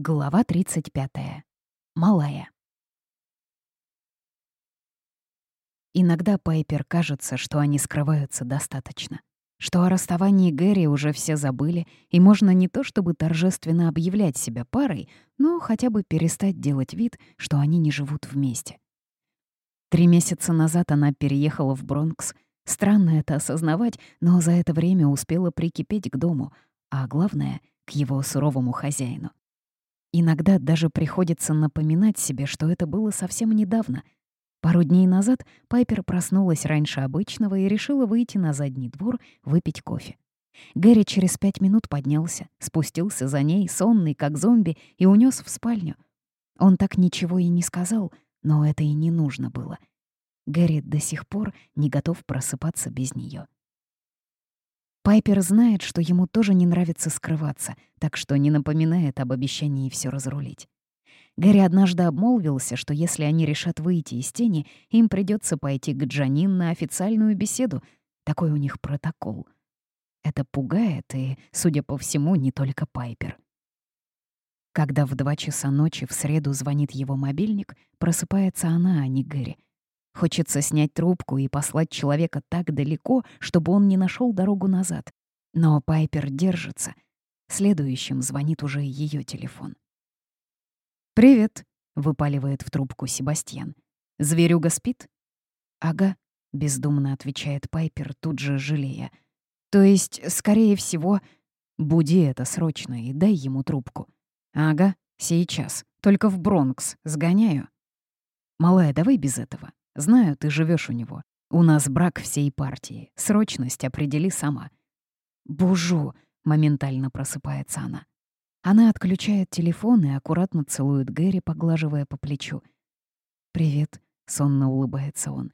Глава 35. Малая. Иногда Пайпер кажется, что они скрываются достаточно. Что о расставании Гэри уже все забыли, и можно не то чтобы торжественно объявлять себя парой, но хотя бы перестать делать вид, что они не живут вместе. Три месяца назад она переехала в Бронкс. Странно это осознавать, но за это время успела прикипеть к дому, а главное — к его суровому хозяину. Иногда даже приходится напоминать себе, что это было совсем недавно. Пару дней назад Пайпер проснулась раньше обычного и решила выйти на задний двор выпить кофе. Гэри через пять минут поднялся, спустился за ней, сонный, как зомби, и унес в спальню. Он так ничего и не сказал, но это и не нужно было. Гэри до сих пор не готов просыпаться без нее. Пайпер знает, что ему тоже не нравится скрываться, так что не напоминает об обещании все разрулить. Гэри однажды обмолвился, что если они решат выйти из тени, им придется пойти к Джанин на официальную беседу. Такой у них протокол. Это пугает, и, судя по всему, не только Пайпер. Когда в два часа ночи в среду звонит его мобильник, просыпается она, а не Гэри — Хочется снять трубку и послать человека так далеко, чтобы он не нашел дорогу назад. Но Пайпер держится. Следующим звонит уже ее телефон. «Привет», — выпаливает в трубку Себастьян. «Зверюга спит?» «Ага», — бездумно отвечает Пайпер, тут же жалея. «То есть, скорее всего...» «Буди это срочно и дай ему трубку». «Ага, сейчас. Только в Бронкс. Сгоняю». «Малая, давай без этого. Знаю, ты живешь у него. У нас брак всей партии. Срочность определи сама». «Бужу!» — моментально просыпается она. Она отключает телефон и аккуратно целует Гэри, поглаживая по плечу. «Привет», — сонно улыбается он.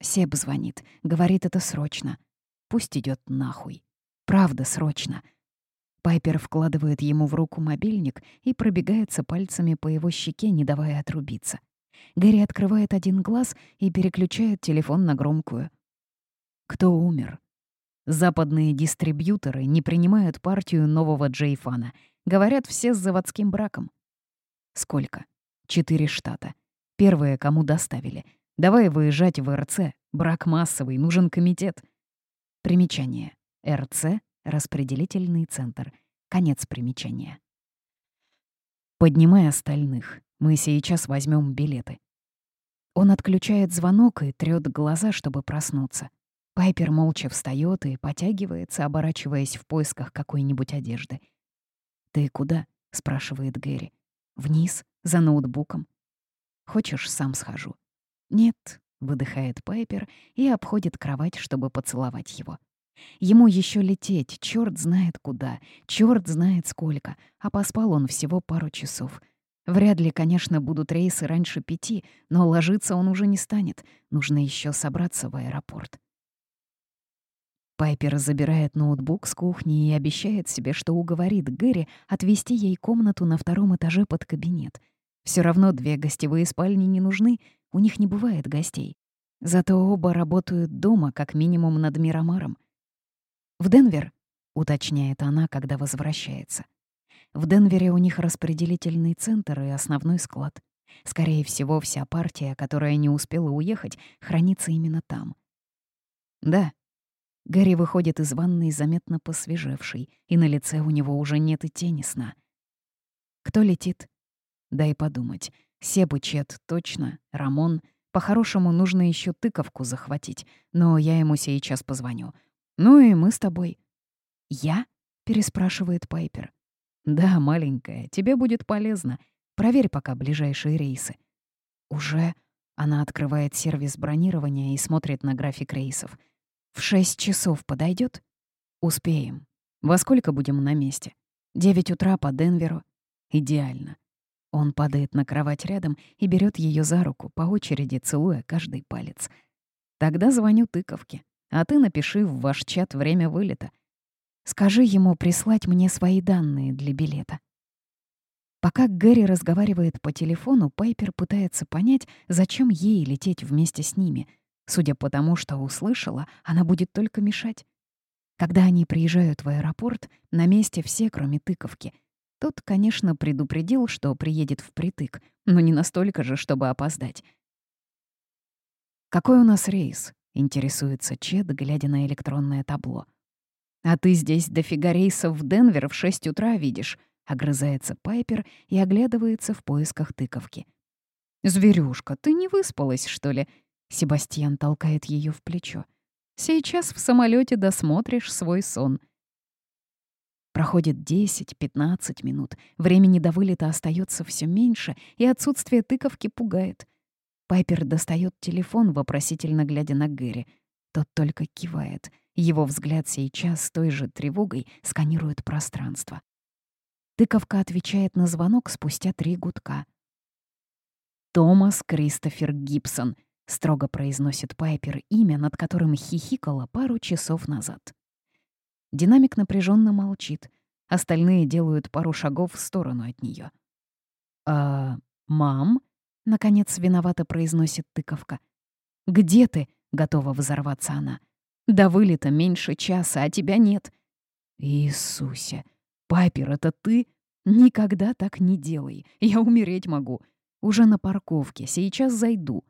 Себ звонит, говорит это срочно. Пусть идет нахуй. Правда, срочно. Пайпер вкладывает ему в руку мобильник и пробегается пальцами по его щеке, не давая отрубиться. Гэри открывает один глаз и переключает телефон на громкую. Кто умер? Западные дистрибьюторы не принимают партию нового Джейфана. Говорят, все с заводским браком. Сколько? Четыре штата. Первые, кому доставили. Давай выезжать в РЦ. Брак массовый, нужен комитет. Примечание. РЦ — распределительный центр. Конец примечания. Поднимай остальных. Мы сейчас возьмем билеты. Он отключает звонок и трёт глаза, чтобы проснуться. Пайпер молча встаёт и потягивается, оборачиваясь в поисках какой-нибудь одежды. «Ты куда?» — спрашивает Гэри. «Вниз, за ноутбуком». «Хочешь, сам схожу?» «Нет», — выдыхает Пайпер и обходит кровать, чтобы поцеловать его. Ему еще лететь, черт знает куда, черт знает сколько, а поспал он всего пару часов — Вряд ли, конечно, будут рейсы раньше пяти, но ложиться он уже не станет. Нужно еще собраться в аэропорт. Пайпер забирает ноутбук с кухни и обещает себе, что уговорит Гэри отвезти ей комнату на втором этаже под кабинет. Все равно две гостевые спальни не нужны, у них не бывает гостей. Зато оба работают дома, как минимум над Мирамаром. «В Денвер», — уточняет она, когда возвращается. В Денвере у них распределительный центр и основной склад. Скорее всего, вся партия, которая не успела уехать, хранится именно там. Да. Гарри выходит из ванной заметно посвежевший, и на лице у него уже нет и тени сна. Кто летит? Дай подумать. Себычет, точно, Рамон. По-хорошему, нужно еще тыковку захватить, но я ему сейчас позвоню. Ну и мы с тобой. «Я?» — переспрашивает Пайпер. «Да, маленькая, тебе будет полезно. Проверь пока ближайшие рейсы». «Уже?» Она открывает сервис бронирования и смотрит на график рейсов. «В шесть часов подойдет? «Успеем. Во сколько будем на месте?» «Девять утра по Денверу». «Идеально». Он падает на кровать рядом и берет ее за руку, по очереди целуя каждый палец. «Тогда звоню тыковке, а ты напиши в ваш чат время вылета. Скажи ему прислать мне свои данные для билета». Пока Гэри разговаривает по телефону, Пайпер пытается понять, зачем ей лететь вместе с ними. Судя по тому, что услышала, она будет только мешать. Когда они приезжают в аэропорт, на месте все, кроме тыковки. Тот, конечно, предупредил, что приедет впритык, но не настолько же, чтобы опоздать. «Какой у нас рейс?» — интересуется Чед, глядя на электронное табло. «А ты здесь дофига рейсов в Денвер в 6 утра видишь», — огрызается Пайпер и оглядывается в поисках тыковки. «Зверюшка, ты не выспалась, что ли?» Себастьян толкает ее в плечо. «Сейчас в самолете досмотришь свой сон». Проходит 10-15 минут, времени до вылета остается все меньше, и отсутствие тыковки пугает. Пайпер достает телефон, вопросительно глядя на Гэри. Тот только кивает. Его взгляд сейчас с той же тревогой сканирует пространство. Тыковка отвечает на звонок спустя три гудка. «Томас Кристофер Гибсон», — строго произносит Пайпер имя, над которым хихикала пару часов назад. Динамик напряженно молчит. Остальные делают пару шагов в сторону от нее. «А, мам?» — наконец виновато произносит тыковка. «Где ты?» — готова взорваться она. «До вылета меньше часа, а тебя нет». «Иисусе! Папер, это ты? Никогда так не делай. Я умереть могу. Уже на парковке, сейчас зайду».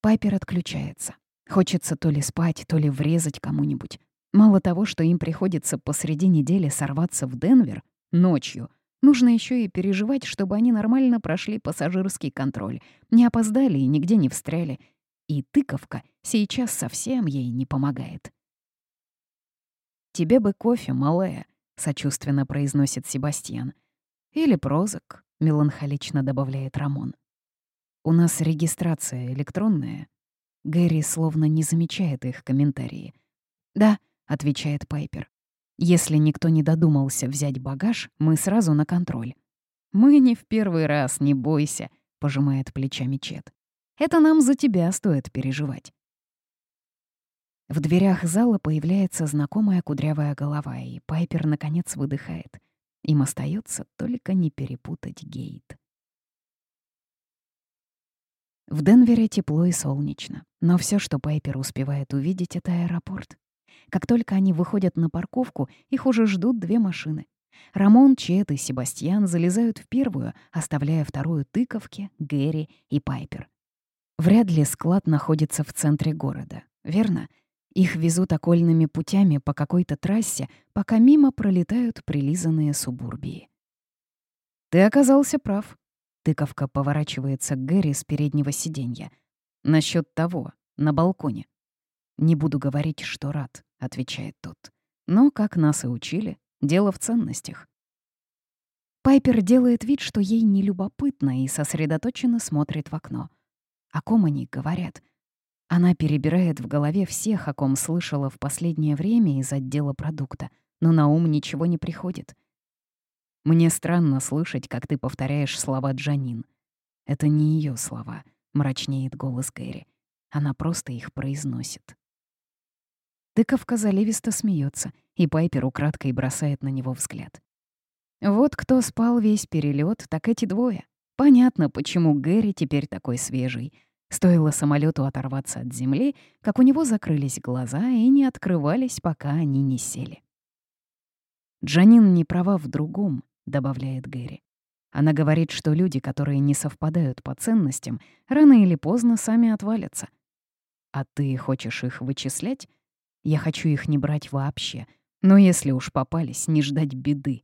Пайпер отключается. Хочется то ли спать, то ли врезать кому-нибудь. Мало того, что им приходится посреди недели сорваться в Денвер ночью, нужно еще и переживать, чтобы они нормально прошли пассажирский контроль, не опоздали и нигде не встряли. И тыковка сейчас совсем ей не помогает. «Тебе бы кофе, малая», — сочувственно произносит Себастьян. «Или прозок», — меланхолично добавляет Рамон. «У нас регистрация электронная, Гэри словно не замечает их комментарии. «Да», — отвечает Пайпер. «Если никто не додумался взять багаж, мы сразу на контроль». «Мы не в первый раз, не бойся», — пожимает плечами Чет. «Это нам за тебя стоит переживать». В дверях зала появляется знакомая кудрявая голова, и Пайпер, наконец, выдыхает. Им остается только не перепутать гейт. В Денвере тепло и солнечно, но все, что Пайпер успевает увидеть, — это аэропорт. Как только они выходят на парковку, их уже ждут две машины. Рамон, Чет и Себастьян залезают в первую, оставляя вторую тыковки, Гэри и Пайпер. Вряд ли склад находится в центре города, верно? Их везут окольными путями по какой-то трассе, пока мимо пролетают прилизанные субурбии. «Ты оказался прав», Тыковка поворачивается к Гэри с переднего сиденья. Насчет того, на балконе. «Не буду говорить, что рад», — отвечает тот. «Но, как нас и учили, дело в ценностях». Пайпер делает вид, что ей не любопытно и сосредоточенно смотрит в окно. О ком они говорят? Она перебирает в голове всех, о ком слышала в последнее время из отдела продукта, но на ум ничего не приходит. Мне странно слышать, как ты повторяешь слова Джанин. Это не ее слова, мрачнеет голос Гэри. Она просто их произносит. Тыковка заливисто смеется, и Пайпер украдкой бросает на него взгляд. Вот кто спал весь перелет, так эти двое. Понятно, почему Гэри теперь такой свежий. Стоило самолету оторваться от земли, как у него закрылись глаза и не открывались, пока они не сели. Джанин не права в другом. — добавляет Гэри. Она говорит, что люди, которые не совпадают по ценностям, рано или поздно сами отвалятся. А ты хочешь их вычислять? Я хочу их не брать вообще. Но если уж попались, не ждать беды.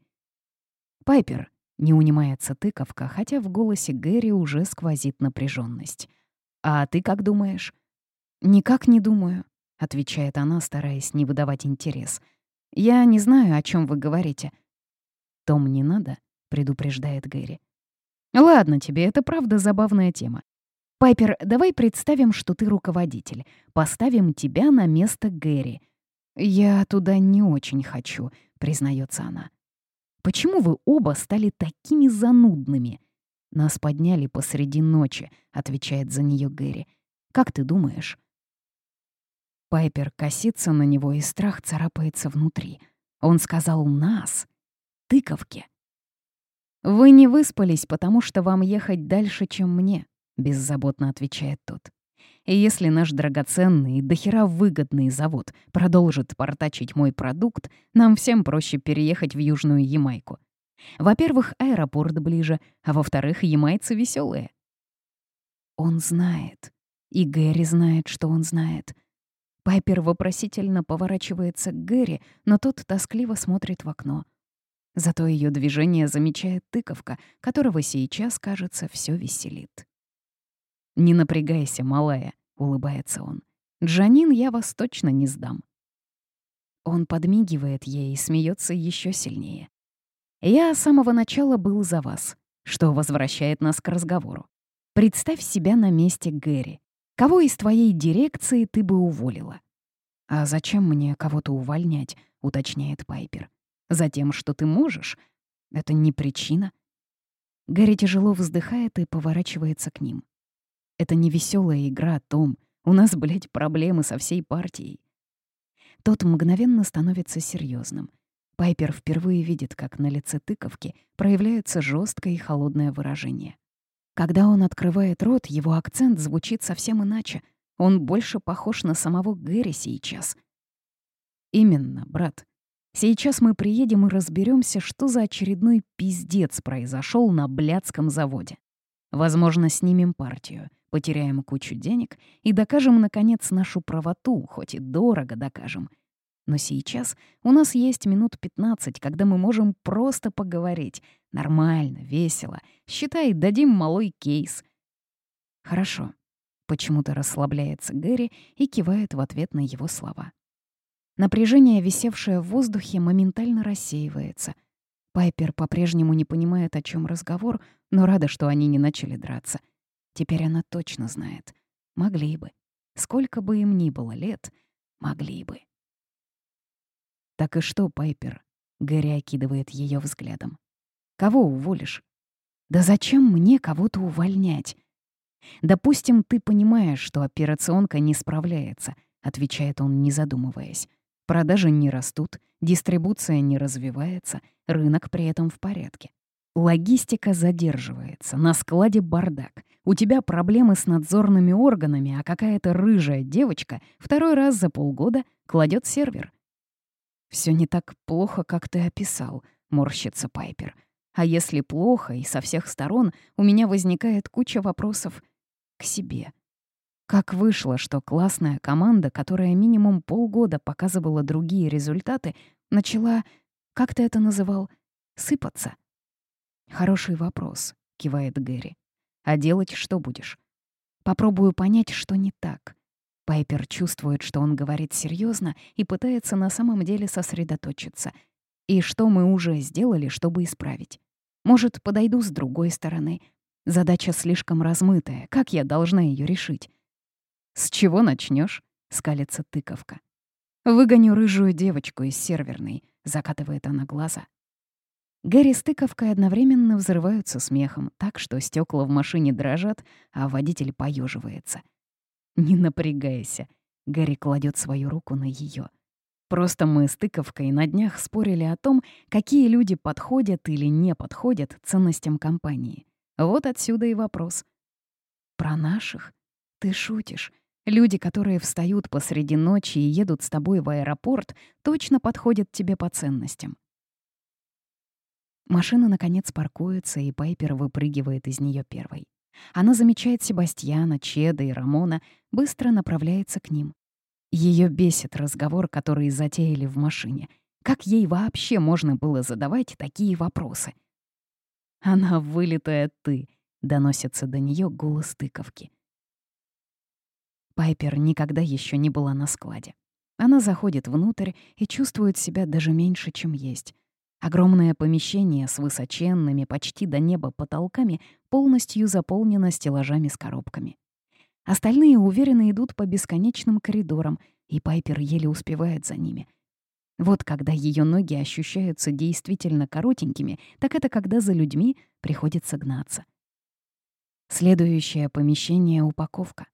Пайпер, не унимается тыковка, хотя в голосе Гэри уже сквозит напряженность. «А ты как думаешь?» «Никак не думаю», — отвечает она, стараясь не выдавать интерес. «Я не знаю, о чем вы говорите. «Том, не надо», — предупреждает Гэри. «Ладно тебе, это правда забавная тема. Пайпер, давай представим, что ты руководитель. Поставим тебя на место Гэри. Я туда не очень хочу, признается она. Почему вы оба стали такими занудными? Нас подняли посреди ночи, отвечает за нее Гэри. Как ты думаешь? Пайпер косится на него, и страх царапается внутри. Он сказал «нас» тыковке. «Вы не выспались, потому что вам ехать дальше, чем мне», — беззаботно отвечает тот. И если наш драгоценный и дохера выгодный завод продолжит портачить мой продукт, нам всем проще переехать в Южную Ямайку. Во-первых, аэропорт ближе, а во-вторых, ямайцы веселые. Он знает. И Гэри знает, что он знает. Пайпер вопросительно поворачивается к Гэри, но тот тоскливо смотрит в окно. Зато ее движение замечает тыковка, которого сейчас, кажется, все веселит. «Не напрягайся, малая», — улыбается он. «Джанин, я вас точно не сдам». Он подмигивает ей и смеется еще сильнее. «Я с самого начала был за вас», что возвращает нас к разговору. Представь себя на месте Гэри. Кого из твоей дирекции ты бы уволила? «А зачем мне кого-то увольнять?» — уточняет Пайпер. «Затем, что ты можешь. Это не причина». Гэри тяжело вздыхает и поворачивается к ним. «Это не веселая игра, Том. У нас, блядь, проблемы со всей партией». Тот мгновенно становится серьезным. Пайпер впервые видит, как на лице тыковки проявляется жесткое и холодное выражение. Когда он открывает рот, его акцент звучит совсем иначе. Он больше похож на самого Гэри сейчас. Именно, брат. Сейчас мы приедем и разберемся, что за очередной пиздец произошел на блядском заводе. Возможно, снимем партию, потеряем кучу денег и докажем, наконец, нашу правоту, хоть и дорого докажем — но сейчас у нас есть минут 15, когда мы можем просто поговорить. Нормально, весело. Считай, дадим малой кейс. Хорошо. Почему-то расслабляется Гэри и кивает в ответ на его слова. Напряжение, висевшее в воздухе, моментально рассеивается. Пайпер по-прежнему не понимает, о чем разговор, но рада, что они не начали драться. Теперь она точно знает. Могли бы. Сколько бы им ни было лет, могли бы. «Так и что, Пайпер?» — Гэри окидывает ее взглядом. «Кого уволишь?» «Да зачем мне кого-то увольнять?» «Допустим, ты понимаешь, что операционка не справляется», — отвечает он, не задумываясь. «Продажи не растут, дистрибуция не развивается, рынок при этом в порядке. Логистика задерживается, на складе бардак. У тебя проблемы с надзорными органами, а какая-то рыжая девочка второй раз за полгода кладет сервер. Все не так плохо, как ты описал», — морщится Пайпер. «А если плохо и со всех сторон, у меня возникает куча вопросов к себе. Как вышло, что классная команда, которая минимум полгода показывала другие результаты, начала, как ты это называл, сыпаться?» «Хороший вопрос», — кивает Гэри. «А делать что будешь?» «Попробую понять, что не так. Пайпер чувствует, что он говорит серьезно и пытается на самом деле сосредоточиться. И что мы уже сделали, чтобы исправить? Может, подойду с другой стороны? Задача слишком размытая. Как я должна ее решить? «С чего начнешь? скалится тыковка. «Выгоню рыжую девочку из серверной», — закатывает она глаза. Гэри с тыковкой одновременно взрываются смехом, так что стекла в машине дрожат, а водитель поеживается. «Не напрягайся», — Гарри кладет свою руку на ее. «Просто мы с тыковкой на днях спорили о том, какие люди подходят или не подходят ценностям компании. Вот отсюда и вопрос. Про наших? Ты шутишь. Люди, которые встают посреди ночи и едут с тобой в аэропорт, точно подходят тебе по ценностям. Машина, наконец, паркуется, и Пайпер выпрыгивает из нее первой. Она замечает Себастьяна, Чеда и Рамона, быстро направляется к ним. Ее бесит разговор, который затеяли в машине. Как ей вообще можно было задавать такие вопросы? «Она вылитая ты», — доносится до нее голос тыковки. Пайпер никогда еще не была на складе. Она заходит внутрь и чувствует себя даже меньше, чем есть. Огромное помещение с высоченными, почти до неба потолками полностью заполнено стеллажами с коробками. Остальные уверенно идут по бесконечным коридорам, и Пайпер еле успевает за ними. Вот когда ее ноги ощущаются действительно коротенькими, так это когда за людьми приходится гнаться. Следующее помещение — упаковка.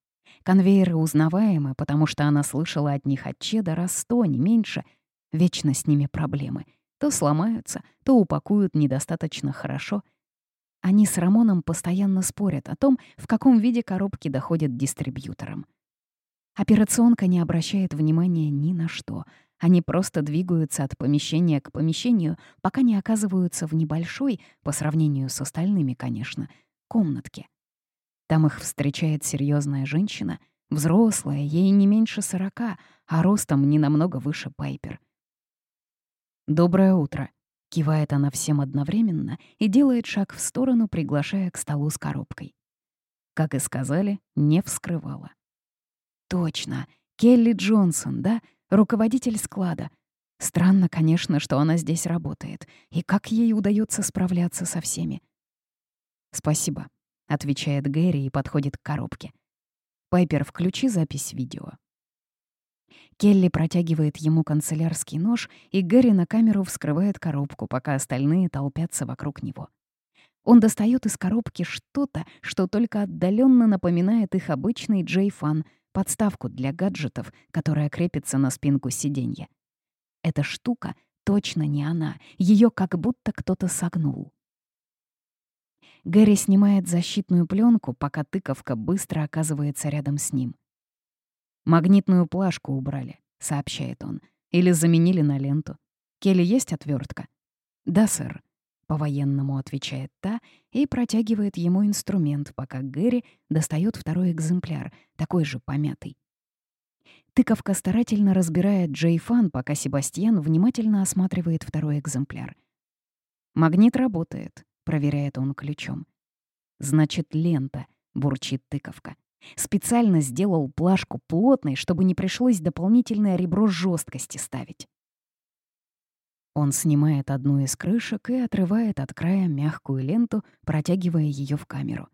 Конвейеры узнаваемы, потому что она слышала от них от Чеда раз сто, не меньше. Вечно с ними проблемы — то сломаются, то упакуют недостаточно хорошо. Они с Рамоном постоянно спорят о том, в каком виде коробки доходят дистрибьюторам. Операционка не обращает внимания ни на что. Они просто двигаются от помещения к помещению, пока не оказываются в небольшой, по сравнению с остальными, конечно, комнатке. Там их встречает серьезная женщина, взрослая, ей не меньше сорока, а ростом не намного выше Пайпер. «Доброе утро», — кивает она всем одновременно и делает шаг в сторону, приглашая к столу с коробкой. Как и сказали, не вскрывала. «Точно, Келли Джонсон, да? Руководитель склада. Странно, конечно, что она здесь работает. И как ей удается справляться со всеми?» «Спасибо», — отвечает Гэри и подходит к коробке. «Пайпер, включи запись видео». Келли протягивает ему канцелярский нож, и Гэри на камеру вскрывает коробку, пока остальные толпятся вокруг него. Он достает из коробки что-то, что только отдаленно напоминает их обычный Джей-фан, подставку для гаджетов, которая крепится на спинку сиденья. Эта штука точно не она, ее как будто кто-то согнул. Гэри снимает защитную пленку, пока тыковка быстро оказывается рядом с ним. «Магнитную плашку убрали», — сообщает он. «Или заменили на ленту. Келли есть отвертка? «Да, сэр», — по-военному отвечает та и протягивает ему инструмент, пока Гэри достает второй экземпляр, такой же помятый. Тыковка старательно разбирает Джейфан, пока Себастьян внимательно осматривает второй экземпляр. «Магнит работает», — проверяет он ключом. «Значит, лента», — бурчит тыковка. Специально сделал плашку плотной, чтобы не пришлось дополнительное ребро жесткости ставить. Он снимает одну из крышек и отрывает от края мягкую ленту, протягивая ее в камеру.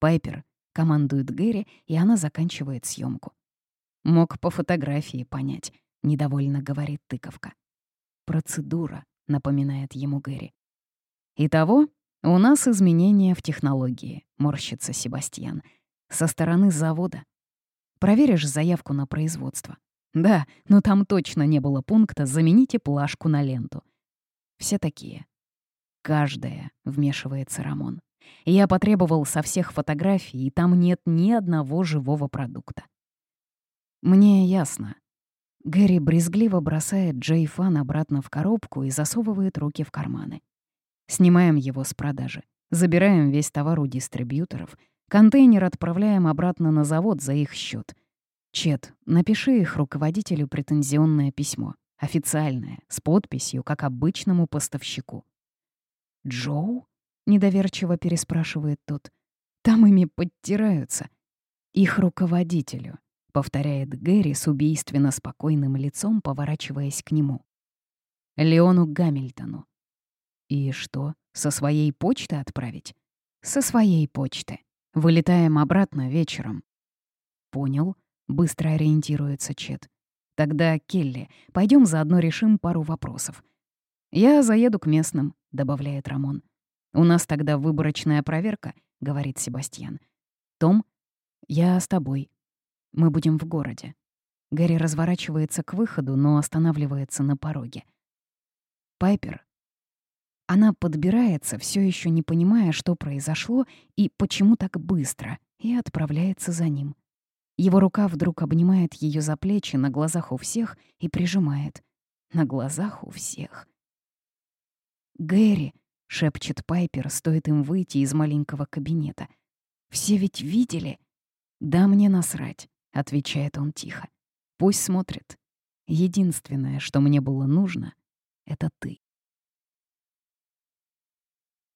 «Пайпер», — командует Гэри, и она заканчивает съемку. «Мог по фотографии понять», — недовольно говорит тыковка. «Процедура», — напоминает ему Гэри. «Итого, у нас изменения в технологии», — морщится Себастьян со стороны завода. Проверишь заявку на производство. Да, но там точно не было пункта «замените плашку на ленту». Все такие. Каждая, вмешивается Рамон. Я потребовал со всех фотографий, и там нет ни одного живого продукта. Мне ясно. Гэри брезгливо бросает Джей Фан обратно в коробку и засовывает руки в карманы. Снимаем его с продажи. Забираем весь товар у дистрибьюторов — Контейнер отправляем обратно на завод за их счет. Чет, напиши их руководителю претензионное письмо. Официальное, с подписью, как обычному поставщику. «Джоу?» — недоверчиво переспрашивает тот. «Там ими подтираются». «Их руководителю», — повторяет Гэри с убийственно спокойным лицом, поворачиваясь к нему. Леону Гамильтону. «И что, со своей почты отправить?» «Со своей почты», Вылетаем обратно вечером». «Понял», — быстро ориентируется Чет. «Тогда, Келли, пойдем заодно решим пару вопросов». «Я заеду к местным», — добавляет Рамон. «У нас тогда выборочная проверка», — говорит Себастьян. «Том, я с тобой. Мы будем в городе». Гэри разворачивается к выходу, но останавливается на пороге. «Пайпер, она подбирается, все еще не понимая, что произошло и почему так быстро, и отправляется за ним. Его рука вдруг обнимает ее за плечи на глазах у всех и прижимает. На глазах у всех. «Гэри!» — шепчет Пайпер, стоит им выйти из маленького кабинета. «Все ведь видели?» «Да мне насрать», — отвечает он тихо. «Пусть смотрит. Единственное, что мне было нужно, — это ты».